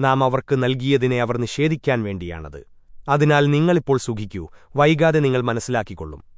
നാം അവർക്ക് നൽകിയതിനെ അവർ നിഷേധിക്കാൻ വേണ്ടിയാണത്. അതിനാൽ നിങ്ങളിപ്പോൾ സുഖിക്കൂ വൈകാതെ നിങ്ങൾ മനസ്സിലാക്കിക്കൊള്ളും.